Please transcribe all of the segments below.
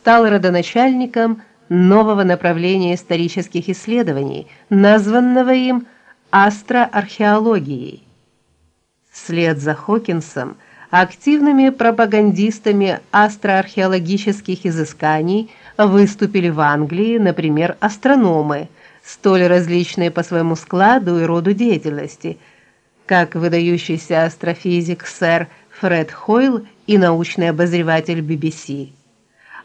стал родоначальником нового направления исторических исследований, названного им астроархеологией. Вслед за Хокинсом активными пропагандистами астроархеологических изысканий выступили в Англии, например, астрономы, столь различные по своему складу и роду деятельности, как выдающийся астрофизик сэр Фред Хойл и научный обозреватель BBC.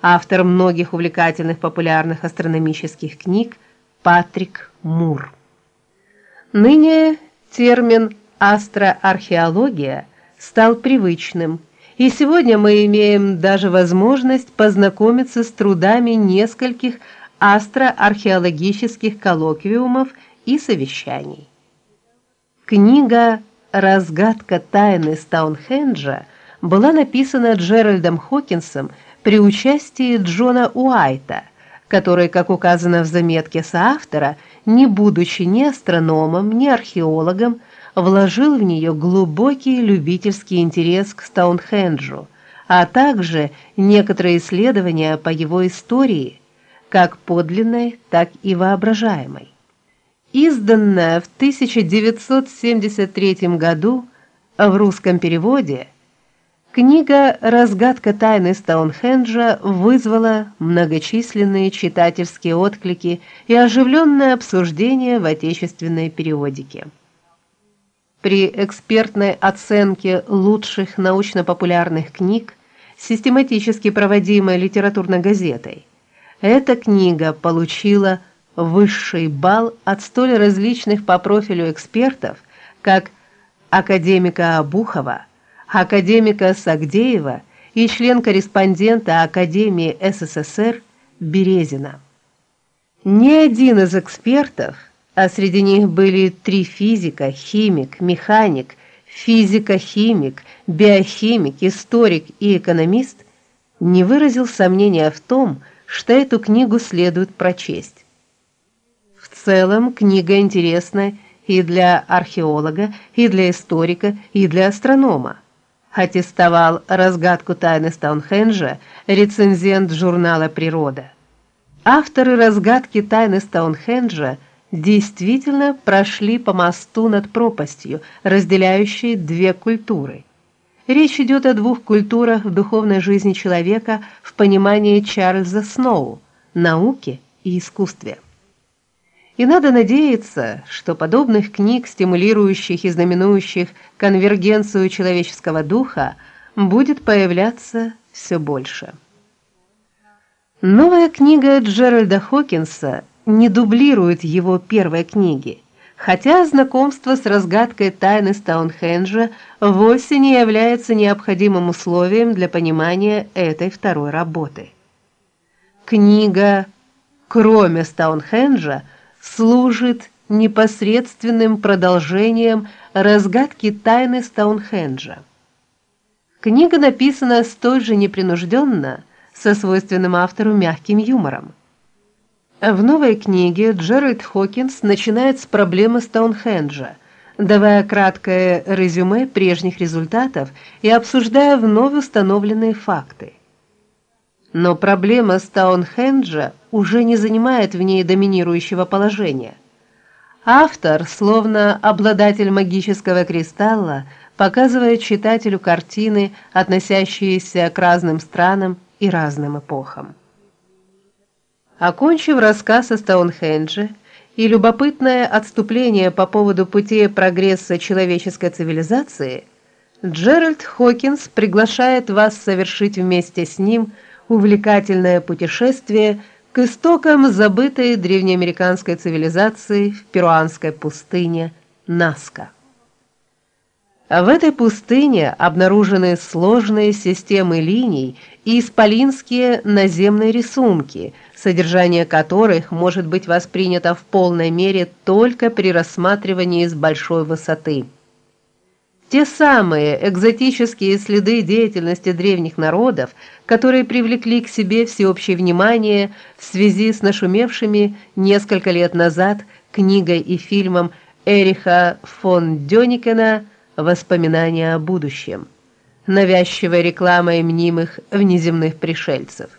Автор многих увлекательных популярных астрономических книг Патрик Мур. Ныне термин астроархеология стал привычным, и сегодня мы имеем даже возможность познакомиться с трудами нескольких астроархеологических коллоквиумов и совещаний. Книга Разгадка тайны Стоунхенджа была написана Джеральдом Хокинсом при участии Джона Уайта, который, как указано в заметке соавтора, не будучи ни астрономом, ни археологом, вложил в нее глубокий любительский интерес к Стоунхенджу, а также некоторые исследования по его истории, как подлинной, так и воображаемой. Изданная в 1973 году в русском переводе, книга Разгадка тайны Стоунхенджа вызвала многочисленные читательские отклики и оживленное обсуждение в отечественной периодике. При экспертной оценке лучших научно-популярных книг, систематически проводимой литературной газетой, эта книга получила высший балл от столь различных по профилю экспертов, как академика Абухова, академика Сагдеева и член-корреспондента Академии СССР Березина. Ни один из экспертов а среди них были три физика, химик, механик, физико-химик, биохимик, историк и экономист, не выразил сомнения в том, что эту книгу следует прочесть. В целом, книга интересна и для археолога, и для историка, и для астронома. Аттестовал разгадку тайны Стоунхенджа рецензент журнала Природа. Авторы разгадки тайны Стоунхенджа – действительно прошли по мосту над пропастью, разделяющей две культуры. Речь идет о двух культурах в духовной жизни человека в понимании Чарльза Сноу науке и искусстве. И надо надеяться, что подобных книг, стимулирующих и знаменующих конвергенцию человеческого духа, будет появляться все больше. Новая книга Джеральда Хокинса не дублирует его первой книги, хотя знакомство с разгадкой тайны Стоунхенджа вовсе не является необходимым условием для понимания этой второй работы. Книга, кроме Стоунхенджа, служит непосредственным продолжением разгадки тайны Стоунхенджа. Книга написана столь же непринужденно, со свойственным автору мягким юмором. В новой книге Джеральд Хокинс начинает с проблемы Стоунхенджа, давая краткое резюме прежних результатов и обсуждая вновь установленные факты. Но проблема Стоунхенджа уже не занимает в ней доминирующего положения. Автор, словно обладатель магического кристалла, показывает читателю картины, относящиеся к разным странам и разным эпохам. Окончив рассказ о Стоунхендже и любопытное отступление по поводу пути прогресса человеческой цивилизации, Джеральд Хокинс приглашает вас совершить вместе с ним увлекательное путешествие к истокам забытой древнеамериканской цивилизации в перуанской пустыне Наска. В этой пустыне обнаружены сложные системы линий и исполинские наземные рисунки – содержание которых может быть воспринято в полной мере только при рассматривании с большой высоты. Те самые экзотические следы деятельности древних народов, которые привлекли к себе всеобщее внимание в связи с нашумевшими несколько лет назад книгой и фильмом Эриха фон Дёникена Воспоминания о будущем, навязчивой рекламой мнимых внеземных пришельцев.